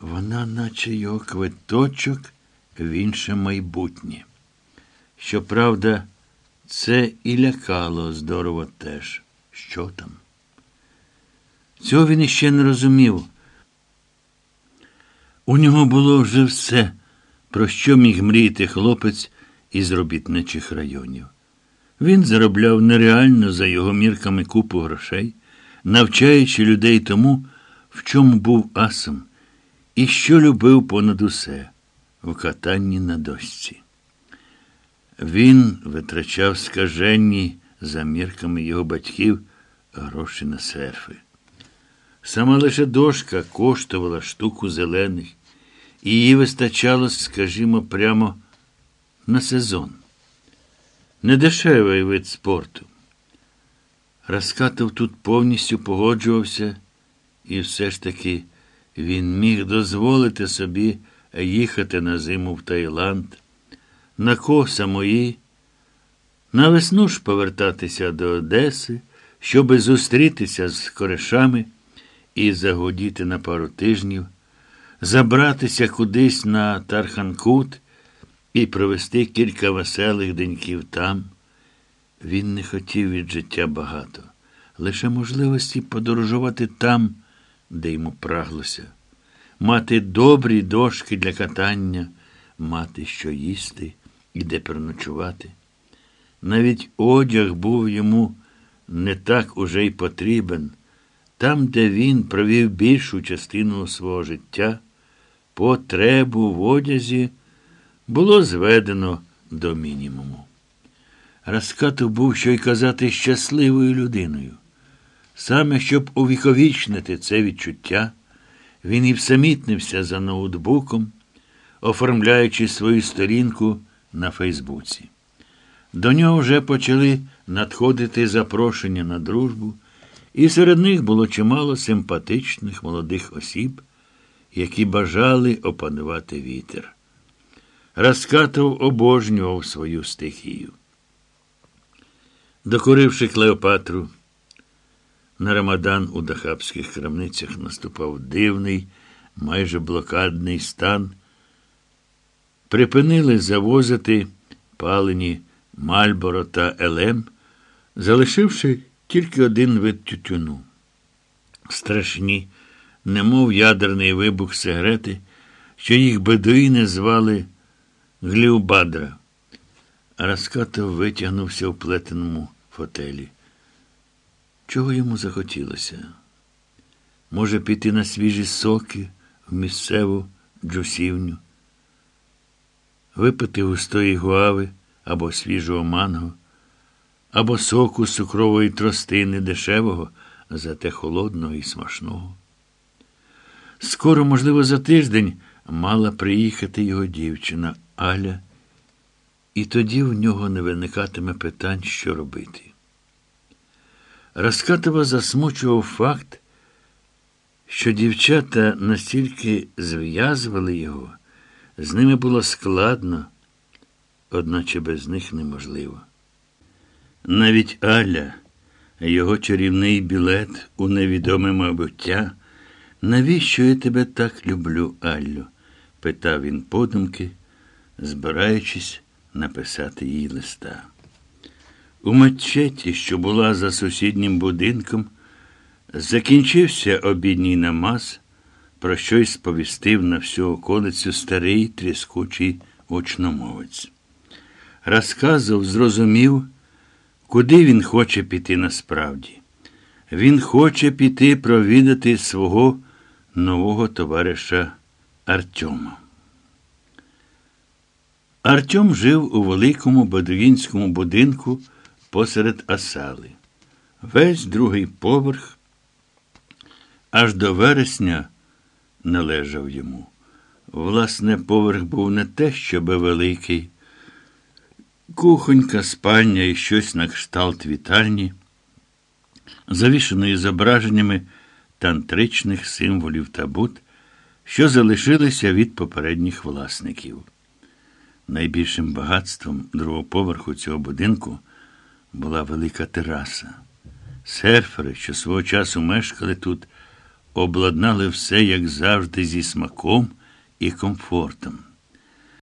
Вона, наче його квиточок в інше майбутнє. Щоправда, це і лякало здорово теж. Що там? Цього він іще не розумів. У нього було вже все, про що міг мріяти хлопець із робітничих районів. Він заробляв нереально за його мірками купу грошей, навчаючи людей тому, в чому був асом, і що любив понад усе в катанні на дошці. Він витрачав скаженні за мірками його батьків гроші на серфи. Сама лише дошка коштувала штуку зелених, і її вистачало, скажімо, прямо на сезон. Недешевий вид спорту. Раскатов тут повністю погоджувався, і все ж таки він міг дозволити собі їхати на зиму в Таїланд, на коса мої, на весну ж повертатися до Одеси, щоби зустрітися з корешами і загодіти на пару тижнів, забратися кудись на Тарханкут і провести кілька веселих деньків там. Він не хотів від життя багато, лише можливості подорожувати там, де йому праглося, мати добрі дошки для катання, мати що їсти і де переночувати. Навіть одяг був йому не так уже й потрібен. Там, де він провів більшу частину свого життя, потребу в одязі було зведено до мінімуму. Раскатов був, що й казати, щасливою людиною. Саме щоб увіковічнити це відчуття, він і всамітнився за ноутбуком, оформляючи свою сторінку на Фейсбуці. До нього вже почали надходити запрошення на дружбу, і серед них було чимало симпатичних молодих осіб, які бажали опанувати вітер. Раскатов обожнював свою стихію. Докоривши Клеопатру, на Рамадан у дахабських крамницях наступав дивний, майже блокадний стан. Припинили завозити палені Мальборо та Елем, залишивши тільки один вид тютюну. Страшні, немов ядерний вибух сигарети, що їх бедуїни звали Гліубадра. Раскатов витягнувся в плетеному фотелі. Чого йому захотілося? Може, піти на свіжі соки в місцеву джусівню, випити густої гуави або свіжого манго, або соку з цукрової тростини дешевого, зате холодного і смачного. Скоро, можливо, за тиждень мала приїхати його дівчина Аля, і тоді в нього не виникатиме питань, що робити. Раскатова засмучував факт, що дівчата настільки зв'язували його, з ними було складно, одначе без них неможливо. Навіть Аля, його чарівний білет у невідоме майбуття, навіщо я тебе так люблю, Аллю? питав він подумки, збираючись написати їй листа. У мечеті, що була за сусіднім будинком, закінчився обідній намаз, про що й сповістив на всю околицю старий тріскучий очномовець. Розказав, зрозумів, куди він хоче піти насправді. Він хоче піти провідати свого нового товариша Артема. Артем жив у великому бедуїнському будинку посеред осали. Весь другий поверх аж до вересня належав йому. Власне, поверх був не те, щоби великий. Кухонька, спальня і щось на кшталт вітальні, завішаної зображеннями тантричних символів та бут, що залишилися від попередніх власників. Найбільшим багатством другого поверху цього будинку була велика тераса. Серфери, що свого часу мешкали тут, обладнали все, як завжди, зі смаком і комфортом.